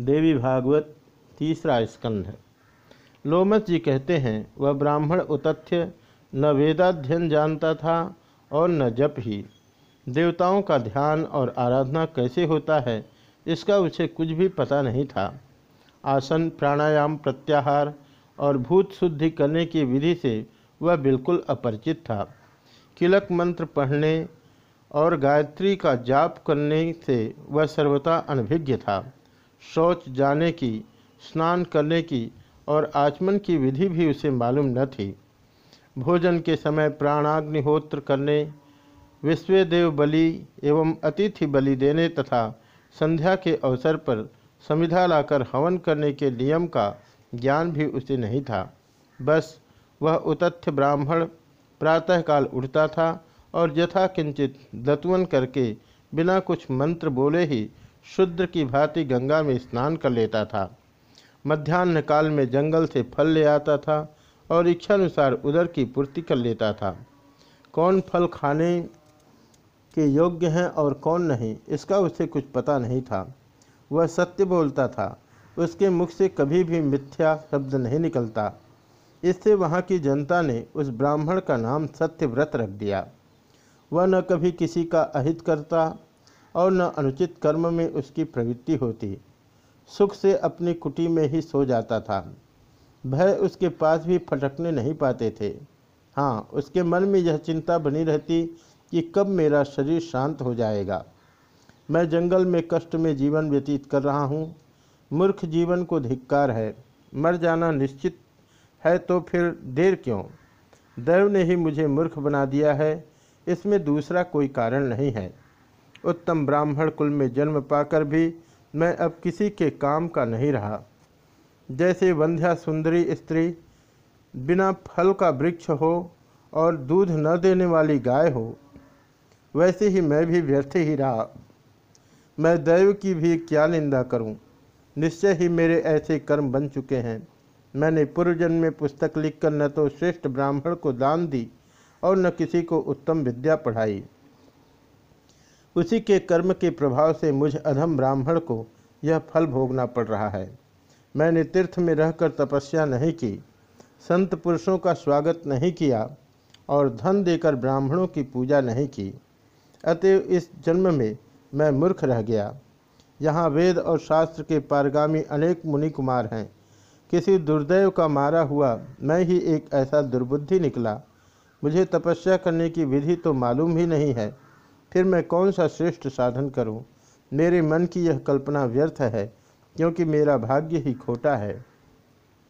देवी भागवत तीसरा स्कंध लोमस जी कहते हैं, वह ब्राह्मण उतथ्य न वेदाध्ययन जानता था और न जप ही। देवताओं का ध्यान और आराधना कैसे होता है, इसका उसे कुछ भी पता नहीं था। आसन, प्राणायाम, प्रत्याहार और भूत शुद्धि करने की विधि से वह बिल्कुल अपरिचित था। किलक मंत्र पढ़ने और गायत्री का जाप करने से वह सर्वथा अनभिज्ञ था। शौच जाने की, स्नान करने की और आचमन की विधि भी उसे मालूम न थी। भोजन के समय प्राणाग्निहोत्र करने, विश्वदेव बलि एवं अतिथि बलि देने तथा संध्या के अवसर पर समिधा लाकर हवन करने के नियम का ज्ञान भी उसे नहीं था। बस वह उतथ्य ब्राह्मण प्रातःकाल उठता था और यथा किंचित दतवन करके बिना कुछ मंत्र बोले ही शुद्र की भांति गंगा में स्नान कर लेता था। मध्यान्ह काल में जंगल से फल ले आता था और इच्छानुसार उदर की पूर्ति कर लेता था। कौन फल खाने के योग्य हैं और कौन नहीं, इसका उसे कुछ पता नहीं था। वह सत्य बोलता था, उसके मुख से कभी भी मिथ्या शब्द नहीं निकलता। इससे वहाँ की जनता ने उस ब्राह्मण का नाम सत्यव्रत रख दिया। वह न कभी किसी का अहित करता और न अनुचित कर्म में उसकी प्रवृत्ति होती। सुख से अपनी कुटी में ही सो जाता था। भय उसके पास भी फटकने नहीं पाते थे। हाँ उसके मन में यह चिंता बनी रहती कि कब मेरा शरीर शांत हो जाएगा। मैं जंगल में कष्ट में जीवन व्यतीत कर रहा हूँ। मूर्ख जीवन को धिक्कार है। मर जाना निश्चित है तो फिर देर क्यों? दैव ने ही मुझे मूर्ख बना दिया है। इसमें दूसरा कोई कारण नहीं है। उत्तम ब्राह्मण कुल में जन्म पाकर भी मैं अब किसी के काम का नहीं रहा। जैसे वंध्या सुंदरी स्त्री बिना फल का वृक्ष हो और दूध न देने वाली गाय हो, वैसे ही मैं भी व्यर्थ ही रहा। मैं दैव की भी क्या निंदा करूँ? निश्चय ही मेरे ऐसे कर्म बन चुके हैं। मैंने पूर्वजन्म में पुस्तक लिखकर न तो श्रेष्ठ ब्राह्मण को दान दी और न किसी को उत्तम विद्या पढ़ाई। उसी के कर्म के प्रभाव से मुझ अधम ब्राह्मण को यह फल भोगना पड़ रहा है। मैंने तीर्थ में रहकर तपस्या नहीं की, संत पुरुषों का स्वागत नहीं किया और धन देकर ब्राह्मणों की पूजा नहीं की। अतएव इस जन्म में मैं मूर्ख रह गया। यहाँ वेद और शास्त्र के पारगामी अनेक मुनि कुमार हैं। किसी दुर्दैव का मारा हुआ मैं ही एक ऐसा दुर्बुद्धि निकला। मुझे तपस्या करने की विधि तो मालूम ही नहीं है। फिर मैं कौन सा श्रेष्ठ साधन करूँ? मेरे मन की यह कल्पना व्यर्थ है, क्योंकि मेरा भाग्य ही खोटा है